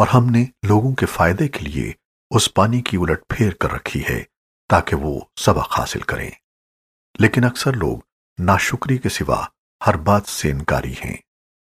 اور ہم نے لوگوں کے فائدے کے لیے اس پانی کی الٹ پھیر کر رکھی ہے تاکہ وہ سبق حاصل کریں۔ لیکن اکثر لوگ ناشکری کے سوا ہر بات سے انکاری ہیں۔